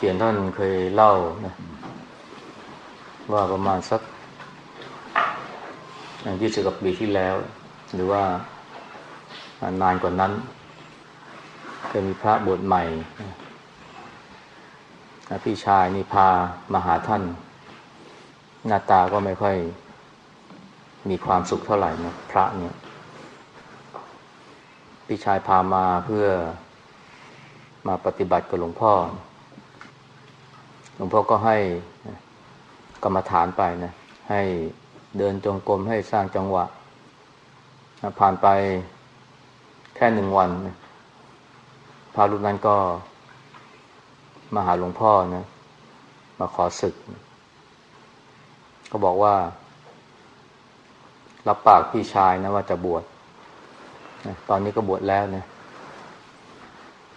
เขียนท่านเคยเล่านะว่าประมาณสักยี่สิบกว่าปีที่แล้ว หรือว่านานกว่านั้นเคยมีพระบวชใหม่พี่ชายนี่พามาหาท่าน หน้าตาก็ไม่ค่อยมีความสุขเท่าไหร่นะพระเนี่ย พี่ชายพามาเพื่อมาปฏิบัติกับหลวงพ่อ หลวงพ่อก็ให้กรรมฐานไปนะให้เดินจงกรมให้สร้างจังหวะ ผ่านไปแค่หนึ่งวันพระรูปนั้นก็มาหาหลวงพ่อนะ มาขอศึกก็บอกว่า รับปากพี่ชายนะว่าจะบวชตอนนี้ก็บวชแล้วนะ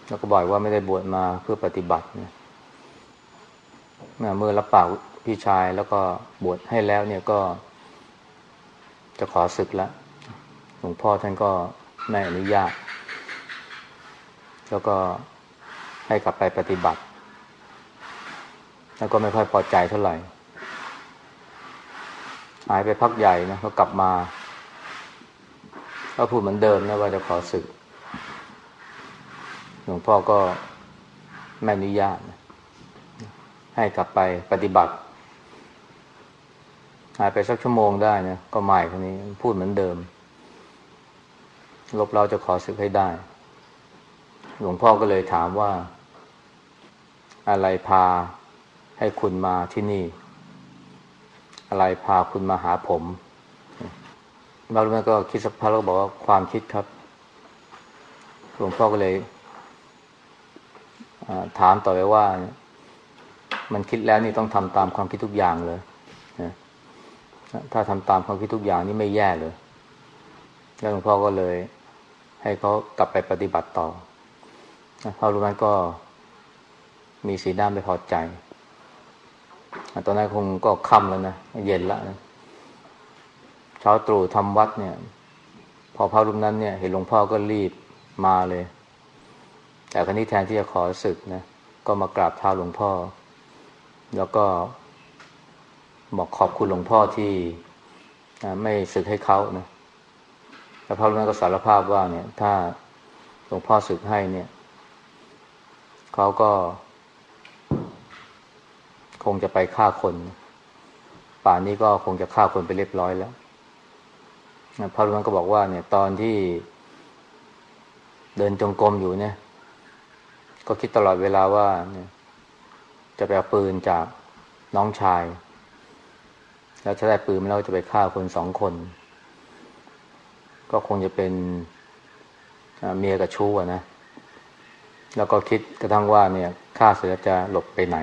แล้วก็บอกว่าไม่ได้บวชมาเพื่อปฏิบัตินี่ย เมื่อรับปากพี่ชายแล้วก็บวชให้แล้วเนี่ยก็ จะขอศึกแล้วหลวงพ่อท่านก็ไม่อนุญาต แล้วก็ให้กลับไปปฏิบัติ แล้วก็ไม่ค่อยพอใจเท่าไหร่หายไปพักใหญ่นะก็กลับมาก็พูดเหมือนเดิมนะว่าจะขอศึก หลวงพ่อก็ไม่อนุญาต ให้กลับไปปฏิบัติ หายไปสักชั่วโมงได้นะก็ใหม่คนนี้พูดเหมือนเดิม ลบเราจะขอศึกให้ได้ หลวงพ่อก็เลยถามว่า อะไรพาให้คุณมาที่นี่ อะไรพาคุณมาหาผมบางท่านก็คิดสักพักแล้วบอกว่าความคิดครับ หลวงพ่อก็เลยถามต่อไปว่า มันคิดแล้วนี่ต้องทำตามความคิดทุกอย่างเลยถ้าทำตามความคิดทุกอย่างนี่ไม่แย่เลย แล้วหลวงพ่อก็เลย ให้เขากลับไปปฏิบัติต่อพระรูปนั้นก็มีสีหน้าไม่พอใจ ตอนนั้นคงก็ค่ำแล้วนะ เย็นแล้วนะเช้าตรู่ทำวัดเนี่ย พอพระรูปนั้นเนี่ย เห็นหลวงพ่อก็รีบมาเลย แต่ครั้นี้แทนที่จะขอศึกนะ ก็มากราบเท้าหลวงพ่อ แล้วก็บอกขอบคุณหลวงพ่อที่ไม่ศึกให้เขานะแล้วพระรูปนั้นก็สารภาพว่าเนี่ย ถ้าหลวงพ่อศึกให้เนี่ยเขาก็ คงจะไปฆ่าคน ป่านนี้ก็คงจะฆ่าคนไปเรียบร้อยแล้วพระรูปนั้นก็บอกว่าเนี่ย ตอนที่เดินจงกรมอยู่เนี่ย ก็คิดตลอดเวลาว่าเนี่ย จะไปเอาปืนจากน้องชาย แล้วถ้าได้ปืนแล้วจะไปฆ่าคนสองคน ก็คงจะเป็นเมียกับชู้นะ แล้วก็คิดกระทั่งว่าเนี่ยฆ่าเสร็จแล้วจะหลบไปไหน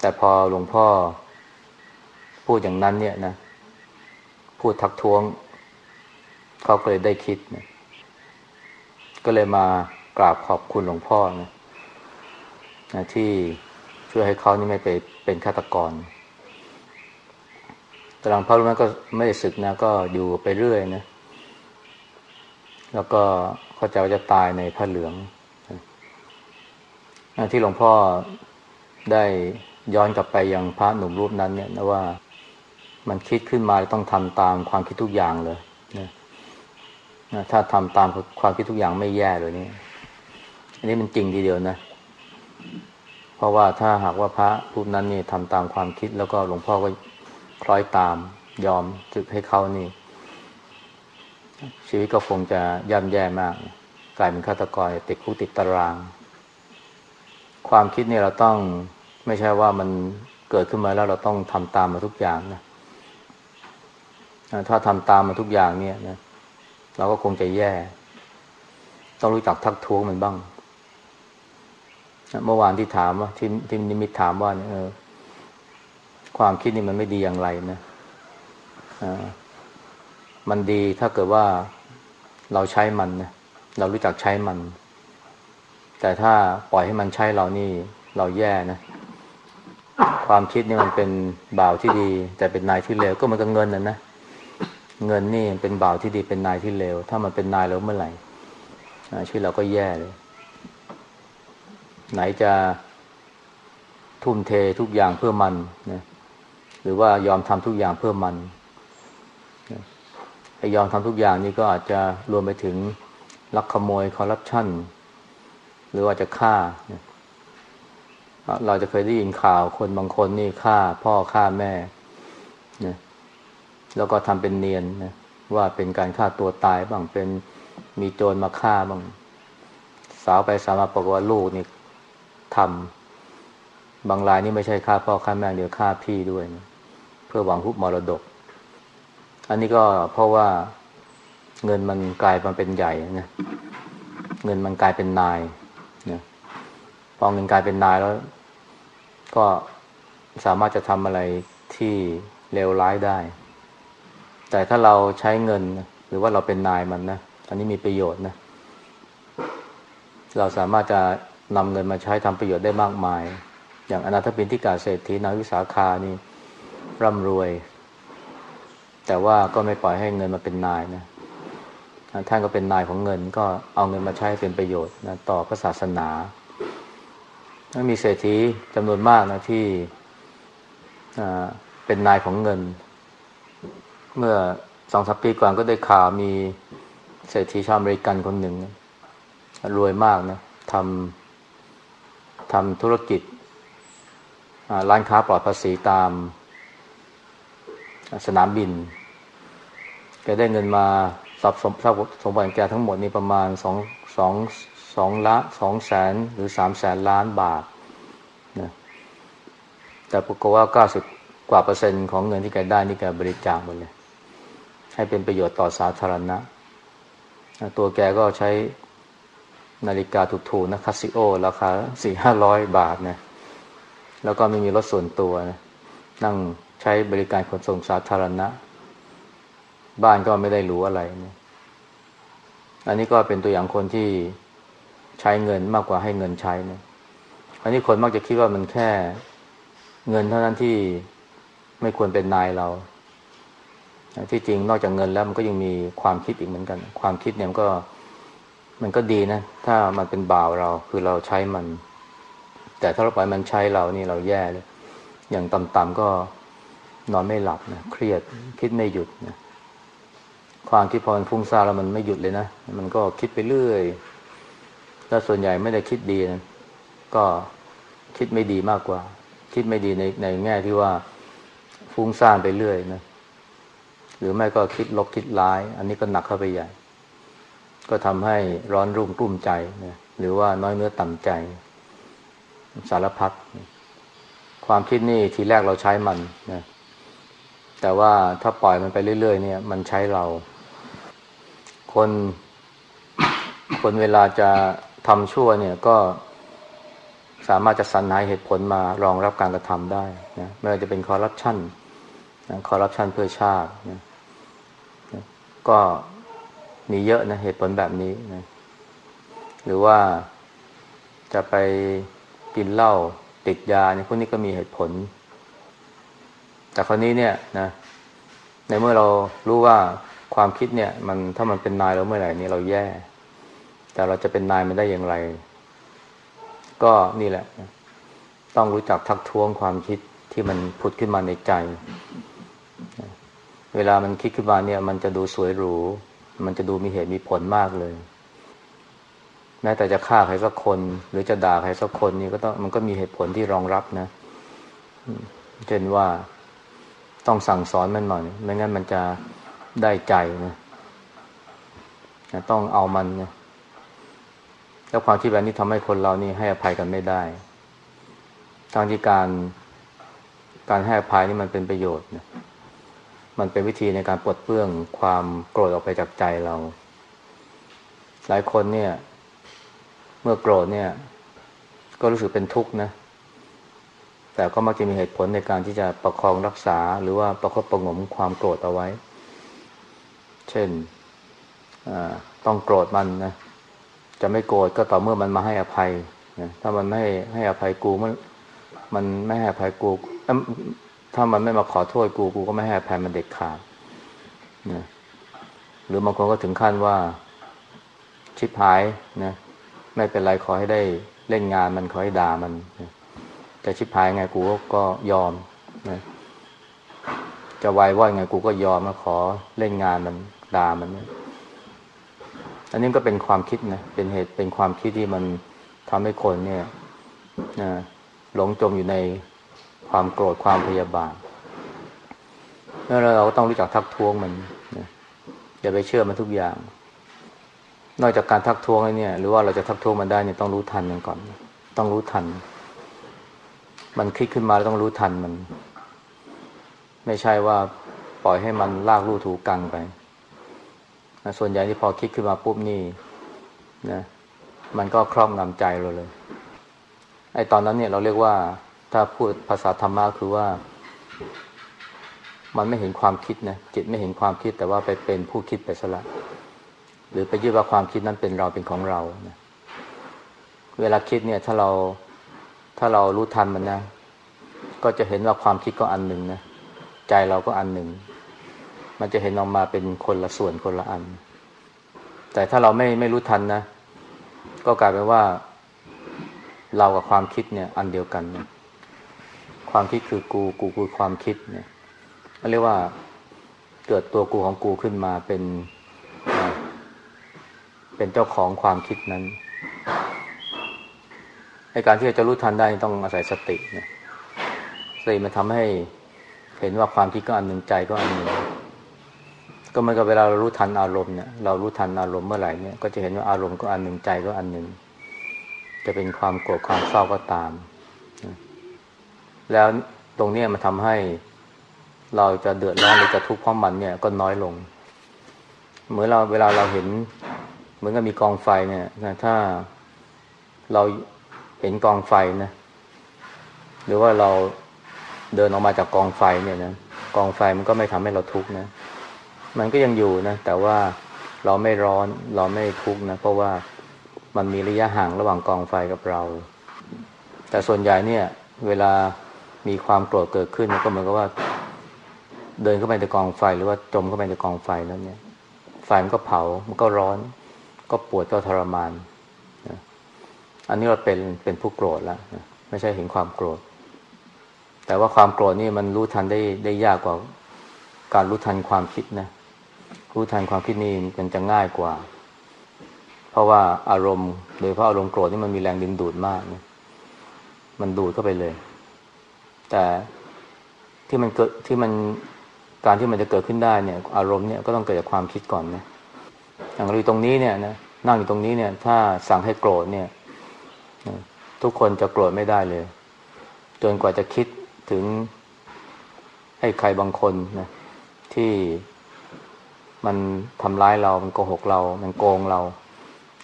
แต่พอหลวงพ่อพูดอย่างนั้นเนี่ยนะ พูดทักท้วง เขาก็เลยได้คิดนะก็เลยมากราบขอบคุณหลวงพ่อนะ นะที่ช่วยให้เขานี่ไม่ไปเป็นฆาตกรตหลังพระรูปนั้นก็ไม่ได้ศึกนะก็อยู่ไปเรื่อยนะ แล้วก็เขาจว่าจะตายในผ้าเหลืองที่หลวงพ่อได้ย้อนกลับไปยังพระหนุ่มรูปนั้นเนี่ยนะว่ามันคิดขึ้นมาต้องทำตามความคิดทุกอย่างเลยนะถ้าทำตามความคิดทุกอย่างไม่แย่เลยนี่อันนี้มันจริงทีเดียวนะ เพราะว่าถ้าหากว่าพระรูปนั้นนี่ทำตามความคิดแล้วก็หลวงพ่อก็คล้อยตามยอมจึกให้เขานี่ ชีวิตก็คงจะย่ำแย่มาก กลายเป็นฆาตกรติดคุกติดตาราง ความคิดนี่เราต้องไม่ใช่ว่ามันเกิดขึ้นมาแล้วเราต้องทำตามมาทุกอย่างนะถ้าทำตามมาทุกอย่างเนี่ยนะเราก็คงจะแย่ ต้องรู้จักทักท้วงมันบ้าง เมื่อวานที่ถามว่าที่ที่นิมิตถามว่าเนี่ยความคิดนี่มันไม่ดีอย่างไรนะมันดีถ้าเกิดว่าเราใช้มันนะเรารู้จักใช้มัน แต่ถ้าปล่อยให้มันใช้เรานี่เราแย่นะ ความคิดนี่มันเป็นบ่าวที่ดี แต่เป็นนายที่เลวก็มันก็เงินนะนะเงินนี่เป็นบ่าวที่ดีเป็นนายที่เลวถ้ามันเป็นนายแล้วเมื่อไหร่ชีวิตเราก็แย่เลย ไหนจะทุ่มเททุกอย่างเพื่อมันนะหรือว่ายอมทำทุกอย่างเพื่อมันไอ้ยอมทำทุกอย่างนี่ก็อาจจะรวมไปถึงลักขโมยคอร์รัปชันหรือว่าจะฆ่า เราจะเคยได้ยินข่าวคนบางคนนี่ฆ่าพ่อฆ่าแม่นะแล้วก็ทำเป็นเนียนนะว่าเป็นการฆ่าตัวตายบ้างเป็นมีโจรมาฆ่าบ้าง สาวไปสาวมาบอกว่าลูกนี่ ทำบางรายนี่ไม่ใช่ฆ่าพ่อฆ่าแม่เดียวฆ่าพี่ด้วยนะเพื่อหวังหุบมรดก อันนี้ก็เพราะว่าเงินมันกลายมาเป็นใหญ่นะเงินมันกลายเป็นนายนะพอเงินกลายเป็นนายแล้ว ก็สามารถจะทำอะไรที่เลวร้ายได้ แต่ถ้าเราใช้เงินหรือว่าเราเป็นนายมันนะอันนี้มีประโยชน์นะเราสามารถจะ นำเงินมาใช้ทำประโยชน์ได้มากมาย อย่างอนาถปินที่กาเศรษฐีนาวิสาขานี่ร่ำรวย แต่ว่าก็ไม่ปล่อยให้เงินมาเป็นนายนะท่านก็เป็นนายของเงินก็เอาเงินมาใช้เป็นประโยชน์นะต่อพระศาสนามีเศรษฐีจำนวนมากนะที่เป็นนายของเงิน เมื่อสองสปปีก่อนก็ได้ข่าวมีเศรษฐีชาวอเมริกันคนหนึ่ง รวยมากนะทำ ทำธุรกิจร้านค้าปลอดภาษีตามสนามบิน แกได้เงินมาทรัพย์สมสมบัติแกทั้งหมดนี่ประมาณสองสองสองละสองแสนหรือสามแสนล้านบาทนะแต่ปรากฏว่าเก้าสิบกว่าเปอร์เซ็นต์ของเงินที่แกได้นี่แกบริจาคหมดเลย ให้เป็นประโยชน์ต่อสาธารณะ ตัวแกก็ใช้ นาฬิกาถูกๆนะคาซิโอราคาสี่ห้าร้อยบาทนะแล้วก็ไม่มีรถส่วนตัวนะนั่งใช้บริการขนส่งสาธารณะ บ้านก็ไม่ได้รู้อะไรนะอันนี้ก็เป็นตัวอย่างคนที่ใช้เงินมากกว่าให้เงินใช้นะอันนี้คนมักจะคิดว่ามันแค่เงินเท่านั้นที่ไม่ควรเป็นนายเรา ที่จริงนอกจากเงินแล้วมันก็ยังมีความคิดอีกเหมือนกัน ความคิดเนี่ยมันก็ มันก็ดีนะ ถ้ามันเป็นบ่าวเราคือเราใช้มัน แต่ถ้าเราปล่อยมันใช้เรานี่เราแย่เลย อย่างต่ำๆก็นอนไม่หลับนะเครียดคิดไม่หยุดนะความคิดพอมันฟุ้งซ่านแล้วมันไม่หยุดเลยนะ มันก็คิดไปเรื่อยถ้าส่วนใหญ่ไม่ได้คิดดีนะก็คิดไม่ดีมากกว่า คิดไม่ดีในในแง่ที่ว่าฟุ้งซ่านไปเรื่อยนะหรือไม่ก็คิดลบคิดร้าย อันนี้ก็หนักเข้าไปใหญ่ ก็ทำให้ร้อนรุ่มกลุ้มใจนะหรือว่าน้อยเนื้อต่ำใจ สารพัดความคิดนี่ทีแรกเราใช้มันนะแต่ว่าถ้าปล่อยมันไปเรื่อย ๆ เนี่ย มันใช้เรา คน คนเวลาจะทำชั่วเนี่ยก็สามารถจะสรรหาเหตุผลมารองรับการกระทำได้นะไม่ว่าจะเป็นคอร์รัปชันคอร์รัปชันเพื่อชาตินะก็ มีเยอะนะเหตุผลแบบนี้นะหรือว่าจะไปกินเหล้าติดยาเนี่ยพวกนี้ก็มีเหตุผล แต่คราวนี้เนี่ยนะ ในเมื่อเรารู้ว่าความคิดเนี่ย มันถ้ามันเป็นนายเราเมื่อไหร่นี่เราแย่ แต่เราจะเป็นนายมันได้อย่างไร ก็นี่แหละ ต้องรู้จักทักท้วงความคิดที่มันผุดขึ้นมาในใจ เวลามันคิดขึ้นมาเนี่ย มันจะดูสวยหรู มันจะดูมีเหตุมีผลมากเลย แม้แต่จะฆ่าใครสักคน หรือจะด่าใครสักคนนี่ก็ต้องมันก็มีเหตุผลที่รองรับนะเช่นว่าต้องสั่งสอนมันหน่อยไม่งั้นมันจะได้ใจนะต้องเอามันนะแล้วความคิดแบบนี้ทำให้คนเรานี่ให้อภัยกันไม่ได้ทางที่การการให้อภัยนี่มันเป็นประโยชน์นะ มันเป็นวิธีในการปลดเปลื้องความโกรธออกไปจากใจเรา หลายคนเนี่ย เมื่อโกรธเนี่ย ก็รู้สึกเป็นทุกข์นะ แต่ก็มักจะมีเหตุผลในการที่จะประคองรักษาหรือว่าประคบประงมความโกรธเอาไว้ เช่นต้องโกรธมันนะ จะไม่โกรธก็ต่อเมื่อมันมาให้อภัยนะถ้ามันไม่ให้อภัยกูมันมันไม่ให้อภัยกู ถ้ามันไม่มาขอโทษกูกูก็ไม่ให้อภัยมันเด็ดขาดนะหรือบางคนก็ถึงขั้นว่าชิบหายนะไม่เป็นไรขอให้ได้เล่นงานมันขอให้ด่ามันจะชิบหายไงกูก็ยอมนะจะวายว่าไงกูก็ยอมมาขอเล่นงานมันด่ามันนะอันนี้ก็เป็นความคิดนะเป็นเหตุเป็นความคิดที่มันทำให้คนเนี่ยนะหลงจมอยู่ใน ความโกรธความพยาบาทแล้วเราก็ต้องรู้จักทักท้วงมันนะอย่าไปเชื่อมันทุกอย่าง นอกจากการทักท้วงเนี่ย หรือว่าเราจะทักท้วงมันได้เนี่ยต้องรู้ทันมันก่อน ต้องรู้ทัน มันคิดขึ้นมาแล้วต้องรู้ทันมัน ไม่ใช่ว่าปล่อยให้มันลากลู่ถูกังไปส่วนใหญ่ที่พอคิดขึ้นมาปุ๊บนี่นะมันก็ครอบงำใจเราเลย ไอ้ตอนนั้นเนี่ยเราเรียกว่า ถ้าพูดภาษาธรรมะคือว่า มันไม่เห็นความคิดนะจิตไม่เห็นความคิดแต่ว่าไปเป็นผู้คิดไปซะละหรือไปยึดว่าความคิดนั้นเป็นเราเป็นของเรานะเวลาคิดเนี่ยถ้าเราถ้าเรารู้ทันมันนะก็จะเห็นว่าความคิดก็อันหนึ่งนะใจเราก็อันหนึ่ง มันจะเห็นออกมาเป็นคนละส่วนคนละอัน แต่ถ้าเราไม่ไม่รู้ทันนะ ก็กลายเป็นว่า เรากับความคิดเนี่ย อันเดียวกันนะ ความคิดคือกูกูคือความคิดเนี่ยเรียกว่าเกิดตัวกูของกูขึ้นมาเป็นเป็นเจ้าของความคิดนั้นในการที่จะรู้ทันได้ต้องอาศัยสตินะสติมันทำให้เห็นว่าความคิดก็อันหนึ่งใจก็อันหนึ่งก็เหมือนกับเวลาเรารู้ทันอารมณ์เนี่ยเรารู้ทันอารมณ์เมื่อไหร่เนี่ยก็จะเห็นว่าอารมณ์ก็อันหนึ่งใจก็อันหนึ่งจะเป็นความโกรธความเศร้าก็ตาม แล้วตรงนี้มันทำให้เราจะเดือดร้อนหรือจะทุกข์เพราะมันเนี่ยก็น้อยลง เหมือนเราเวลาเราเห็น เหมือนกับมีกองไฟเนี่ยนะถ้าเราเห็นกองไฟนะหรือว่าเราเดินออกมาจากกองไฟเนี่ยนะกองไฟมันก็ไม่ทำให้เราทุกข์นะ มันก็ยังอยู่นะ แต่ว่าเราไม่ร้อนเราไม่ทุกข์นะ เพราะว่ามันมีระยะห่างระหว่างกองไฟกับเรา แต่ส่วนใหญ่เนี่ย เวลา มีความโกรธเกิดขึ้นก็เหมือนกับว่า เดินเข้าไปในกองไฟหรือว่าจมเข้าไปในกองไฟแล้วเนี่ยไฟมันก็เผา มันก็ร้อน ก็ปวดก็ทรมานนะอันนี้เราเป็นเป็นผู้โกรธแล้วนะไม่ใช่เห็นความโกรธ แต่ว่าความโกรธนี่มันรู้ทันได้ได้ยากกว่าการรู้ทันความคิดนะรู้ทันความคิดนี่มันจะง่ายกว่า เพราะว่าอารมณ์ โดยเพราะอารมณ์โกรธนี่มันมีแรงดึงดูดมากนะมันดูดเข้าไปเลย แต่ที่มันเกิดที่มันการที่มันจะเกิดขึ้นได้เนี่ย อารมณ์เนี่ยก็ต้องเกิดจากความคิดก่อนนะอย่างเราอยู่ตรงนี้เนี่ยนะนั่งอยู่ตรงนี้เนี่ย ถ้าสั่งให้โกรธเนี่ยทุกคนจะโกรธไม่ได้เลย จนกว่าจะคิดถึงให้ใครบางคนนะที่มันทำร้ายเรา มันโกหกเรา มันโกงเรา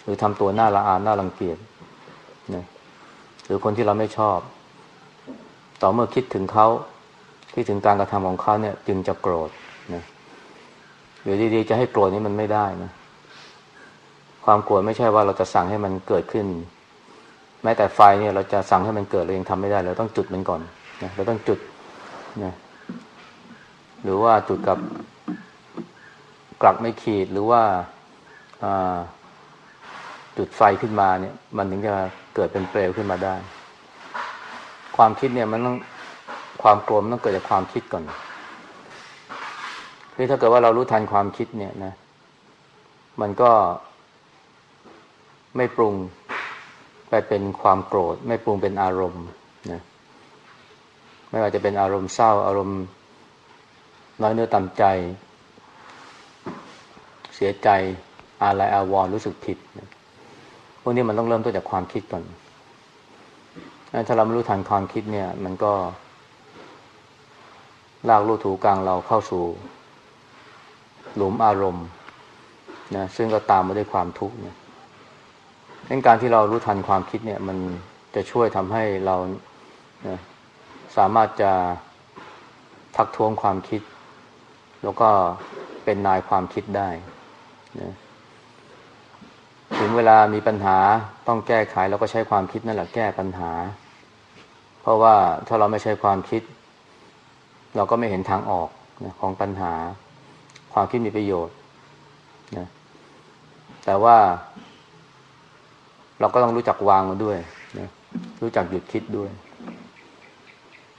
หรือทำตัวหน้าละอานหน้ารังเกียจนะหรือคนที่เราไม่ชอบ ต่อเมื่อคิดถึงเขาคิดถึงการกระทำของเขาเนี่ย จึงจะโกรธนะหรือดีๆจะให้โกรธนี่มันไม่ได้นะความโกรธไม่ใช่ว่าเราจะสั่งให้มันเกิดขึ้น แม้แต่ไฟเนี่ยเราจะสั่งให้มันเกิดเรายังทำไม่ได้เราต้องจุดมันก่อนนะเราต้องจุดนะหรือว่าจุดกับกลักไม่ขีดหรือว่าจุดไฟขึ้นมาเนี่ย มันถึงจะเกิดเป็นเปลวขึ้นมาได้ ความคิดเนี่ยมันต้องความโกรธต้องเกิดจากความคิดก่อนคือถ้าเกิดว่าเรารู้ทันความคิดเนี่ยนะ มันก็ไม่ปรุงไปเป็นความโกรธ ไม่ปรุงเป็นอารมณ์นะไม่ว่าจะเป็นอารมณ์เศร้า อารมณ์น้อยเนื้อต่ำใจ เสียใจอะไรอาวรรู้สึกผิดพวกนี้มันต้องเริ่มต้นจากความคิดก่อน ถ้าเราไม่รู้ทันความคิดเนี่ย มันก็ ลากลูกถูกลางเราเข้าสู่ หลุมอารมณ์นะซึ่งก็ตามมาด้วยความทุกข์เนี่ยดังการที่เรารู้ทันความคิดเนี่ย มันจะช่วยทำให้เรานะสามารถจะทักท้วงความคิด แล้วก็เป็นนายความคิดได้นะถึงเวลามีปัญหาต้องแก้ไขเราก็ใช้ความคิดนั่นแหละแก้ปัญหา เพราะว่าถ้าเราไม่ใช้ความคิด เราก็ไม่เห็นทางออกนะของปัญหา ความคิดมีประโยชน์นะแต่ว่า เราก็ต้องรู้จักวางมันด้วยนะรู้จักหยุดคิดด้วย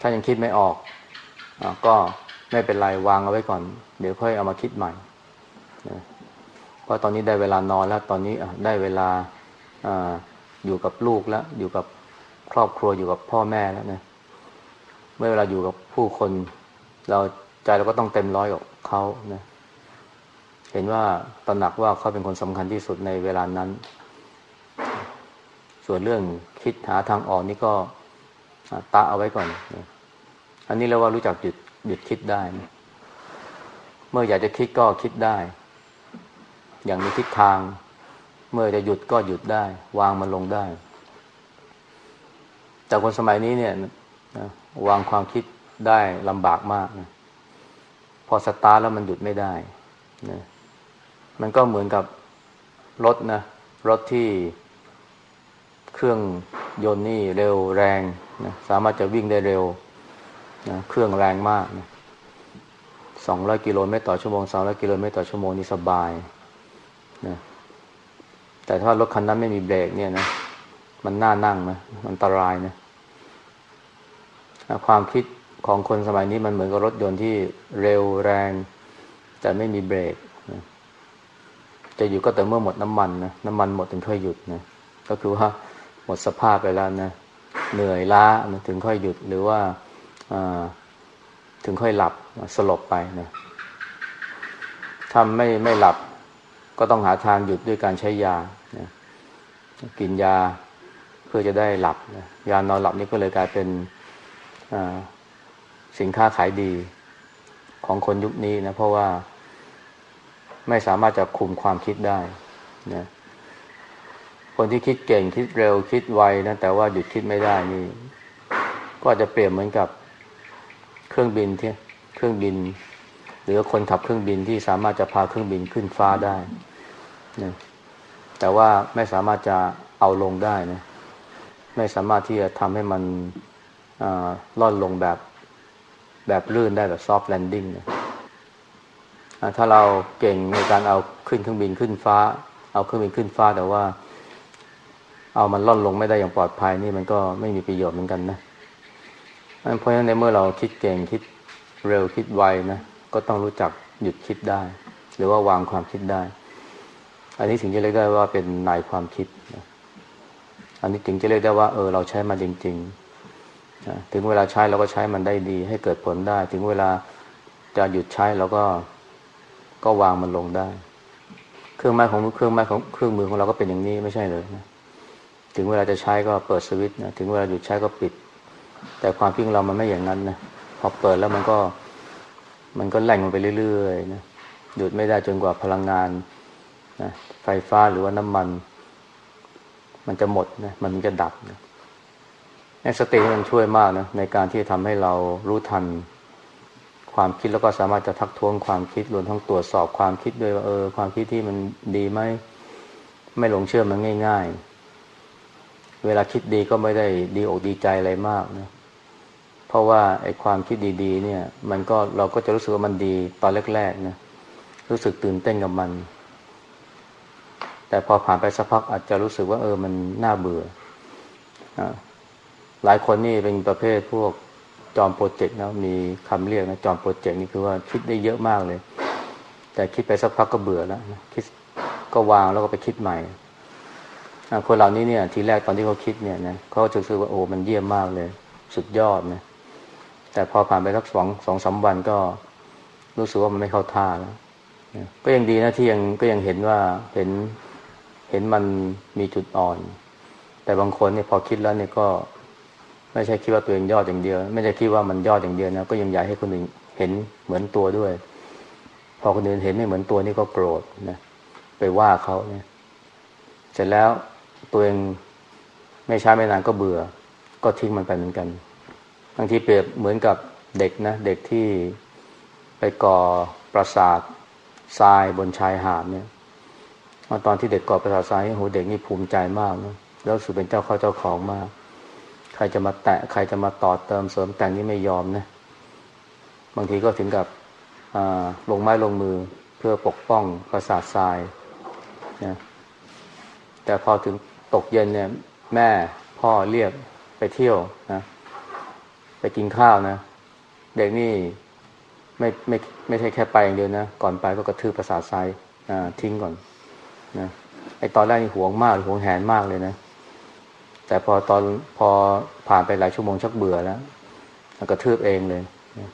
ถ้ายังคิดไม่ออกอก็ไม่เป็นไรวางเอาไว้ก่อน เดี๋ยวค่อยเอามาคิดใหม่นะเพราะตอนนี้ได้เวลานอนแล้ว ตอนนี้ได้เวลาออยู่กับลูกแล้ว อยู่กับ ครอบครัวอยู่กับพ่อแม่แล้วนะเมื่อเวลาอยู่กับผู้คน เราใจเราก็ต้องเต็มร้อยกับเขานะเห็นว่าตระหนักว่าเขาเป็นคนสำคัญที่สุดในเวลานั้น ส่วนเรื่องคิดหาทางออกนี่ก็ตาเอาไว้ก่อนนะอันนี้เราว่ารู้จักหยุดหยุดคิดได้นะเมื่ออยากจะคิดก็คิดได้ อย่างมีทิศทาง เมื่อจะหยุดก็หยุดได้ วางมันลงได้ แต่คนสมัยนี้เนี่ยวางความคิดได้ลำบากมากนะพอสตาร์ทแล้วมันหยุดไม่ได้นะมันก็เหมือนกับรถนะรถที่เครื่องยนต์นี่เร็วแรงนะสามารถจะวิ่งได้เร็วนะเครื่องแรงมากนะสองร้อยกิโลเมตรต่อชั่วโมงสองร้อยกิโลเมตรต่อชั่วโมงนี่สบายนะแต่ถ้ารถคันนั้นไม่มีเบรกเนี่ยนะ มันน่านั่งนะมันอันตรายนะความคิดของคนสมัยนี้มันเหมือนกับรถยนต์ที่เร็วแรง แต่ไม่มีเบรกนะจะอยู่ก็แต่เมื่อหมดน้ำมันนะน้ำมันหมดถึงค่อยหยุดนะก็คือว่าหมดสภาพไปแล้วนะเหนื่อยล้านะถึงค่อยหยุดหรือว่าถึงค่อยหลับสลบไปนะถ้าไม่ไม่หลับก็ต้องหาทางหยุดด้วยการใช้ยานะกินยา เพื่อจะได้หลับนะยานอนหลับนี่ก็เลยกลายเป็นสินค้าขายดีของคนยุคนี้นะเพราะว่าไม่สามารถจะคุมความคิดได้นะคนที่คิดเก่งคิดเร็วคิดไวนะแต่ว่าหยุดคิดไม่ได้นี่ ก็จะเปรียบเหมือนกับเครื่องบินที่เครื่องบิน หรือคนขับเครื่องบินที่สามารถจะพาเครื่องบินขึ้นฟ้าได้นะแต่ว่าไม่สามารถจะเอาลงได้นะ ไม่สามารถที่จะทำให้มันล่อนลงแบบแบบลื่นได้แบบซอฟต์แลนดิ้งนะถ้าเราเก่งในการเอาขึ้นเครื่องบินขึ้นฟ้า เอาเครื่องบินขึ้นฟ้าแต่ว่า เอามันล่อนลงไม่ได้อย่างปลอดภัยนี่มันก็ไม่มีประโยชน์เหมือนกันนะเพราะฉะนั้นในเมื่อเราคิดเก่งคิดเร็วคิดไวนะก็ต้องรู้จักหยุดคิดได้ หรือว่าวางความคิดได้ อันนี้ถึงจะเรียกได้ว่าเป็นนายความคิดนะ อันนี้ถึงจะเรียกได้ว่าเออเราใช้มาจริงๆถึงเวลาใช้เราก็ใช้มันได้ดี ให้เกิดผลได้ ถึงเวลาจะหยุดใช้เราก็ก็วางมันลงได้ เครื่องไม้ของเครื่องไม้ของเครื่องมือของเราก็เป็นอย่างนี้ไม่ใช่เลยนะถึงเวลาจะใช้ก็เปิดสวิตช์นะถึงเวลาหยุดใช้ก็ปิด แต่ความพิงเรามันไม่อย่างนั้นนะพอเปิดแล้วมันก็ มันก็แหล่งมันไปเรื่อยๆนะหยุดไม่ได้จนกว่าพลังงานนะไฟฟ้าหรือว่าน้ำมัน มันจะหมดนะมันจะดับนะสติมันช่วยมากนะในการที่จะทำให้เรารู้ทันความคิดแล้วก็สามารถจะทักท้วงความคิดรวมทั้งตรวจสอบความคิดด้วยว่าเออ ความคิดที่มันดีไหมไม่หลงเชื่อมันง่าย ๆ เวลาคิดดีก็ไม่ได้ดีอกดีใจอะไรมากนะเพราะว่าไอ้ความคิดดีๆ เนี่ย มันก็เราก็จะรู้สึกว่ามันดีตอนแรกๆนะรู้สึกตื่นเต้นกับมัน แต่พอผ่านไปสักพักอาจจะรู้สึกว่าเออมันน่าเบื่อหลายคนนี่เป็นประเภทพวกจอมโปรเจกต์นะมีคำเรียกนะจอมโปรเจกต์นี่คือว่าคิดได้เยอะมากเลย แต่คิดไปสักพักก็เบื่อแล้วนะคิดก็วางแล้วก็ไปคิดใหม่คนเหล่านี้เนี่ย ทีแรกตอนที่เขาคิดเนี่ยนะเขาจะรู้สึกว่าโอ้มันเยี่ยมมากเลย สุดยอดนะแต่พอผ่านไปสักสองสองสาวันก็รู้สึกว่ามันไม่เข้าท่าแล้วก็ยังดีนะที่ยังก็ยังเห็นว่าเห็น เห็นมันมีจุดอ่อน แต่บางคนเนี่ยพอคิดแล้วเนี่ยก็ไม่ใช่คิดว่าตัวเองยอดอย่างเดียว ไม่ใช่คิดว่ามันยอดอย่างเดียวนะก็ยังอยากให้คนอื่นเห็นเหมือนตัวด้วย พอคนอื่นเห็นไม่เหมือนตัวนี่ก็โกรธนะไปว่าเขาเนี่ยเสร็จแล้วตัวเองไม่ช้าไม่นานก็เบื่อ ก็ทิ้งมันไปเหมือนกันบางทีเปรียบเหมือนกับเด็กนะเด็กที่ไปก่อปราสาททรายบนชายหาดเนี่ย ตอนที่เด็กก่อปราสาททรายโหเด็กนี่ภูมิใจมากนะแล้วสุดเป็นเจ้าเข้าเจ้าของมาก ใครจะมาแตะใครจะมาต่อเติมเสริมแต่งนี่ไม่ยอมนะบางทีก็ถึงกับลงไม้ลงมือเพื่อปกป้องประสาททรายนะแต่พอถึงตกเย็นเนี่ย แม่พ่อเรียกไปเที่ยวนะไปกินข้าวนะ เด็กนี่ไม่ไม่ไม่ใช่แค่ไปอย่างเดียวนะ ก่อนไปก็กระทืบประสาทซ้ายทิ้งก่อน นะไอตอนแรกนี่หวงมากหวงแหนมากเลยนะ แต่พอตอนพอผ่านไปหลายชั่วโมงชักเบื่อแล้วกระทืบเองเลยนะ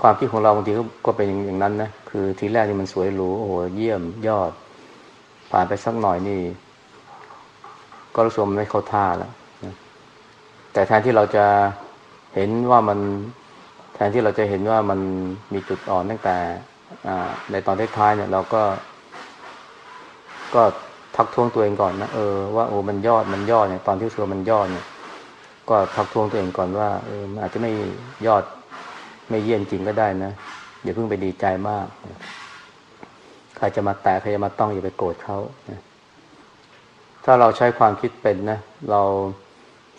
ความคิดของเราบางทีก็เป็นอย่างนั้นนะคือทีแรกนี่มันสวยหรูโอ้โหเยี่ยมยอด ผ่านไปสักหน่อยนี่ ก็รู้สึกมันไม่เข้าท่าแล้วนะแต่แทนที่เราจะเห็นว่ามันแทนที่เราจะเห็นว่ามันมีจุดอ่อนตั้งแต่ในตอนท้ายๆเนี่ยเราก็ ก็ทักท้วงตัวเองก่อนนะเออว่าโอ้มันยอดมันยอดเนี่ยตอนที่สัวมันยอดเนี่ย ก็ทักท้วงตัวเองก่อนว่าเออมันอาจจะไม่ยอดไม่เยี่ยมจริงก็ได้นะอย่าเพิ่งไปดีใจมากใครจะมาแตะใครจะมาต้องอย่าไปโกรธเขาถ้าเราใช้ความคิดเป็นนะเรา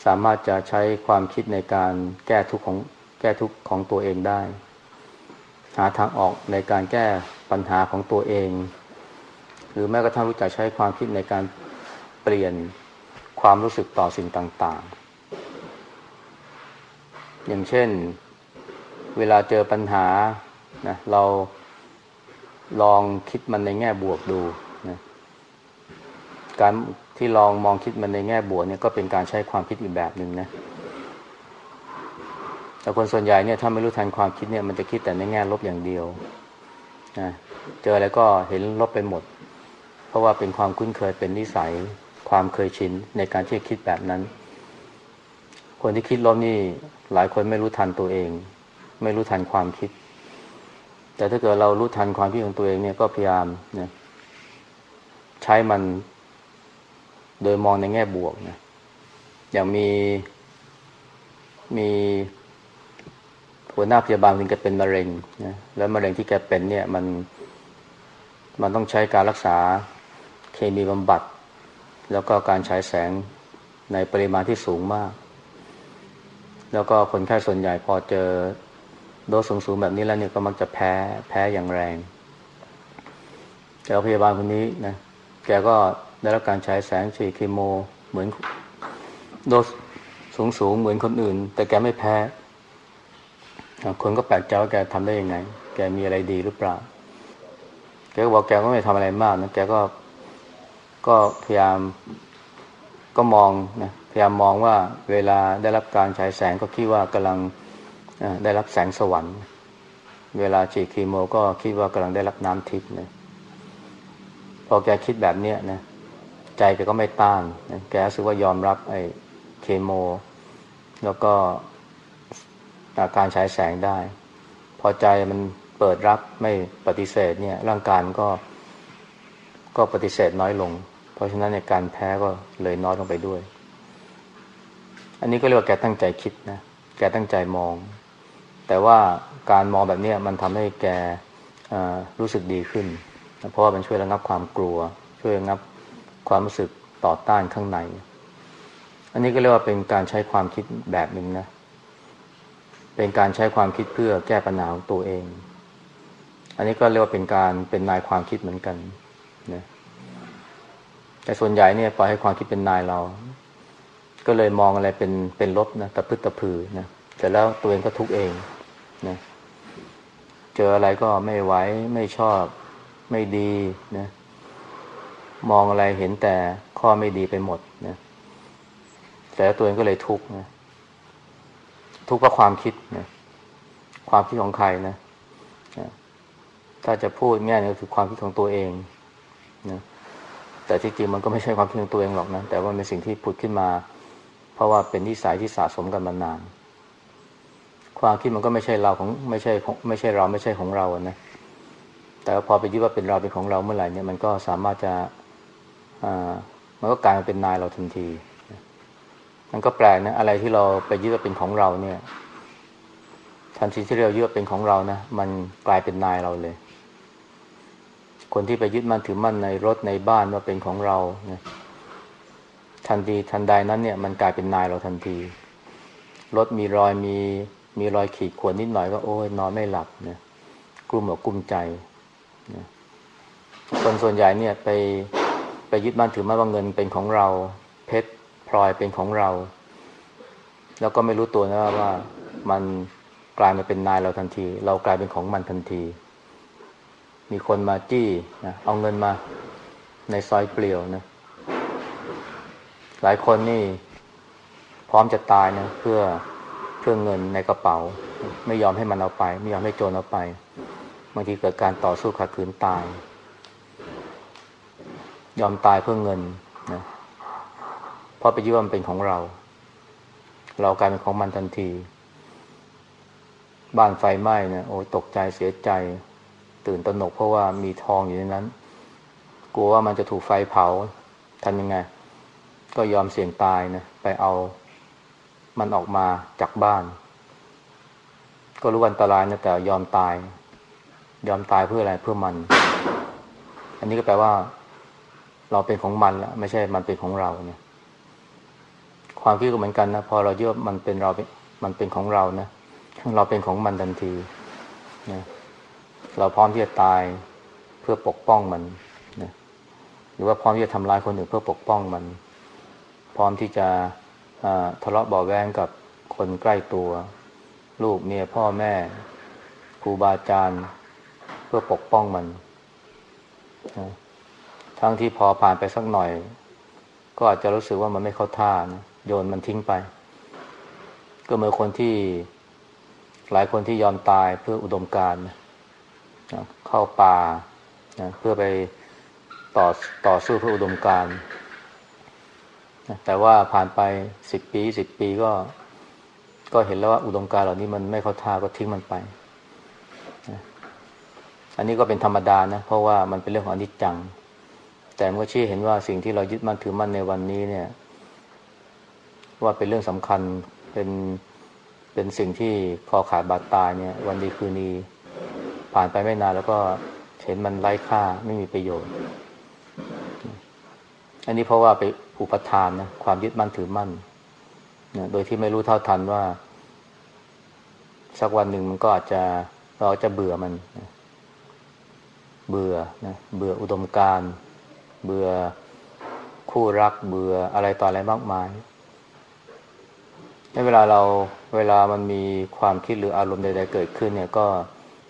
สามารถจะใช้ความคิดในการแก้ทุกข์ของแก้ทุกข์ของตัวเองได้ หาทางออกในการแก้ปัญหาของตัวเอง หรือแม้กระทั่งรู้จักใช้ความคิดในการเปลี่ยนความรู้สึกต่อสิ่งต่าง ๆ อย่างเช่น เวลาเจอปัญหานะเราลองคิดมันในแง่บวกดูนะการที่ลองมองคิดมันในแง่บวกเนี่ยก็เป็นการใช้ความคิดอีกแบบหนึ่งนะแต่คนส่วนใหญ่เนี่ยถ้าไม่รู้ทันความคิดเนี่ยมันจะคิดแต่ในแง่ลบอย่างเดียวนะเจออะไรก็เห็นลบไปหมด เพราะว่าเป็นความคุ้นเคยเป็นนิสัย ความเคยชินในการที่คิดแบบนั้น คนที่คิดลบนี่หลายคนไม่รู้ทันตัวเอง ไม่รู้ทันความคิด แต่ถ้าเกิดเรารู้ทันความคิดของตัวเองเนี่ยก็พยายามเนี่ยใช้มันโดยมองในแง่บวกนะอย่างมีมีหัวหน้าพยาบาลถึงแกเป็นมะเร็งนะแล้วมะเร็งที่แกเป็นเนี่ยมันมันต้องใช้การรักษา เคมีบำบัด แล้วก็การใช้แสงในปริมาณที่สูงมาก แล้วก็คนไข้ส่วนใหญ่พอเจอโดสสูงๆแบบนี้แล้วเนี่ยก็มักจะแพ้แพ้อย่างแรงแต่พยาบาลคนนี้นะแกก็ได้รับการใช้แสงฉีดเคโมเหมือนโดสสูงสูงเหมือนคนอื่น แต่แกไม่แพ้ คนก็แปลกใจว่าแกทำได้ยังไง แกมีอะไรดีหรือเปล่า แกก็บอกแกก็ไม่ทำอะไรมากนะ แกก็ ก็พยายามก็มองนะพยายามมองว่าเวลาได้รับการฉายแสงก็คิดว่ากำลังได้รับแสงสวรรค์ เวลาฉีดคีโมก็คิดว่ากำลังได้รับน้ำทิพย์นะพอแกคิดแบบเนี้ยนะใจแกก็ไม่ต้านนะแกรู้สึกว่ายอมรับไอ้เคโม แล้วก็าการฉายแสงได้ พอใจมันเปิดรับไม่ปฏิเสธเนี่ยร่างกายก็ก็ปฏิเสธน้อยลง เพราะฉะนั้นในการแพ้ก็เลยน้อยลงไปด้วย อันนี้ก็เรียกว่าแกตั้งใจคิดนะ แกตั้งใจมอง แต่ว่าการมองแบบนี้มันทำให้แกรู้สึกดีขึ้น เพราะว่ามันช่วยระงับความกลัว ช่วยระงับความรู้สึกต่อต้านข้างใน อันนี้ก็เรียกว่าเป็นการใช้ความคิดแบบหนึ่งนะ เป็นการใช้ความคิดเพื่อแก้ปัญหาของตัวเอง อันนี้ก็เรียกว่าเป็นการเป็นนายความคิดเหมือนกัน แต่ส่วนใหญ่เนี่ยปล่อยให้ความคิดเป็นนายเรา ก็เลยมองอะไรเป็นเป็นลบนะตะพึดตะพือนะแต่แล้วตัวเองก็ทุกเองนะเจออะไรก็ไม่ไหวไม่ชอบ ไม่ดีนะมองอะไรเห็นแต่ข้อไม่ดีไปหมดนะแต่ตัวเองก็เลยทุกข์นะทุกข์เพราะความคิดนะความคิดของใครนะถ้าจะพูดแง่นี้คือความคิดของตัวเองนะ แต่ที่จริงมันก็ไม่ใช่ความคิดของตัวเองหรอกนะ แต่ว่าเป็นสิ่งที่ผุดขึ้นมา เพราะว่าเป็นนิสัยที่สะสมกันมานาน ความคิดมันก็ไม่ใช่เราของไม่ใช่ไม่ใช่เราไม่ใช่ของเรานะ แต่พอไปยึดว่าเป็นเราเป็นของเราเมื่อไหร่เนี่ยมันก็สามารถจะอ่ามันก็กลายมาเป็นนายเราทันที มันก็แปลกนะอะไรที่เราไปยึดว่าเป็นของเราเนี่ยทันทีที่เรายึดว่าเป็นของเรานะมันกลายเป็นนายเราเลย คนที่ไปยึดมั่นถือมั่นในรถในบ้านว่าเป็นของเราเนี่ยทันทีทันใดนั้นเนี่ยมันกลายเป็นนายเราทันที รถมีรอยมีมีรอยขีดข่วนนิดหน่อยก็โอ้ยนอนไม่หลับนี่ยกลุ้มอกกลุ้มใจนะคนส่วนใหญ่เนี่ยไปไปยึดมั่นถือมั่นว่าเงินเป็นของเรา เพชรพลอยเป็นของเรา แล้วก็ไม่รู้ตัวนะว่ามันกลายมาเป็นนายเราทันที เรากลายเป็นของมันทันที มีคนมาจี้นะเอาเงินมาในซอยเปลี่ยวนะ หลายคนนี่ พร้อมจะตายนะเพื่อเพื่อเงินในกระเป๋า ไม่ยอมให้มันเอาไป ไม่ยอมให้โจรเอาไปบางทีเกิดการต่อสู้ขัดขืนตาย ยอมตายเพื่อเงินนะเพราะไปยึดว่ามันเป็นของเรา เรากลายเป็นของมันทันที บ้านไฟไหม้นะโอ้ตกใจเสียใจ ตื่นตระหนกเพราะว่ามีทองอยู่ในนั้น กลัวว่ามันจะถูกไฟเผาทำยังไง ก็ยอมเสี่ยงตายนะไปเอามันออกมาจากบ้าน ก็รู้วันตรายนะแต่ยอมตาย ยอมตายเพื่ออะไรเพื่อมัน อันนี้ก็แปลว่า เราเป็นของมันแล้วไม่ใช่มันเป็นของเราเนี่ย ความคิดก็เหมือนกันนะพอเราเยอะมันเป็นเรามันเป็นของเรานะเราเป็นของมันทันทีนะ เราพร้อมที่จะตายเพื่อปกป้องมันนะหรือว่าพร้อมที่จะทำร้ายคนอื่นเพื่อปกป้องมัน พร้อมที่จะทะเลาะเบาแวงกับคนใกล้ตัว ลูกเมียพ่อแม่ครูบาอาจารย์เพื่อปกป้องมันนะทั้งที่พอผ่านไปสักหน่อย ก็อาจจะรู้สึกว่ามันไม่เข้าท่านะโยนมันทิ้งไป ก็เหมือนคนที่หลายคนที่ยอมตายเพื่ออุดมการนะ เข้าป่านะเพื่อไปต่อต่อสู้เพื่ออุดมการนะแต่ว่าผ่านไปสิบปีสิบปีก็ ก็เห็นแล้วว่าอุดมการเหล่านี้มันไม่เข้าท่าก็ทิ้งมันไปนะอันนี้ก็เป็นธรรมดานะ เพราะว่ามันเป็นเรื่องของอนิจจัง แต่มันก็ชี้เห็นว่าสิ่งที่เรายึดมั่นถือมั่นในวันนี้เนี่ย ว่าเป็นเรื่องสำคัญเป็นเป็นสิ่งที่คอขาดบาดตายเนี่ย วันดีคืนนี้ ผ่านไปไม่นานแล้วก็เห็นมันไร้ค่าไม่มีประโยชน์ อันนี้เพราะว่าไปอุปทานนะความยึดมั่นถือมั่นนะโดยที่ไม่รู้เท่าทันว่า สักวันหนึ่งมันก็อาจจะเราจะเบื่อมันนะเบื่อนะเบื่ออุดมการเบื่อคู่รักเบื่ออะไรต่ออะไรมากมายในเวลาเราเวลามันมีความคิดหรืออารมณ์ใดๆเกิดขึ้นเนี่ยก็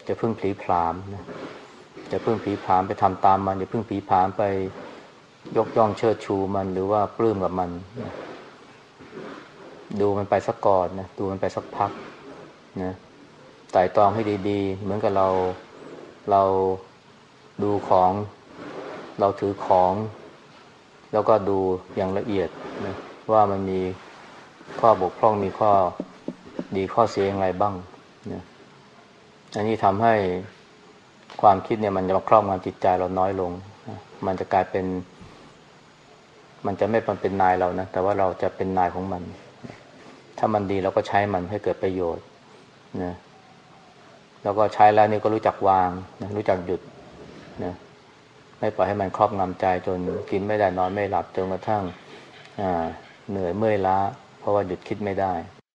จะพึ่งผีผามนะจะพึ่งผีผามไปทำตามมันจะพึ่งผีผามไปยกย่องเชิดชูมันหรือว่าปลื้มกับมันนะดูมันไปสักก่อนนะดูมันไปสักพักนะไต่ตองให้ดีๆ เหมือนกับเราเราดูของเราถือของ แล้วก็ดูอย่างละเอียดนะว่ามันมีข้อบกพร่องมีข้อดีข้อเสียอย่างไรบ้างนะ อันนี้ทำให้ความคิดเนี่ยมันจะมาครอบงำจิตใจเราน้อยลง มันจะกลายเป็น มันจะไม่เป็นนายเรานะ แต่ว่าเราจะเป็นนายของมัน ถ้ามันดีเราก็ใช้มันให้เกิดประโยชน์นะแล้วก็ใช้แล้วนี่ก็รู้จักวางนะรู้จักหยุดนะไม่ปล่อยให้มันครอบงำใจจนกินไม่ได้นอนไม่หลับจนกระทั่งเหนื่อยเมื่อยล้า เพราะว่าหยุดคิดไม่ได้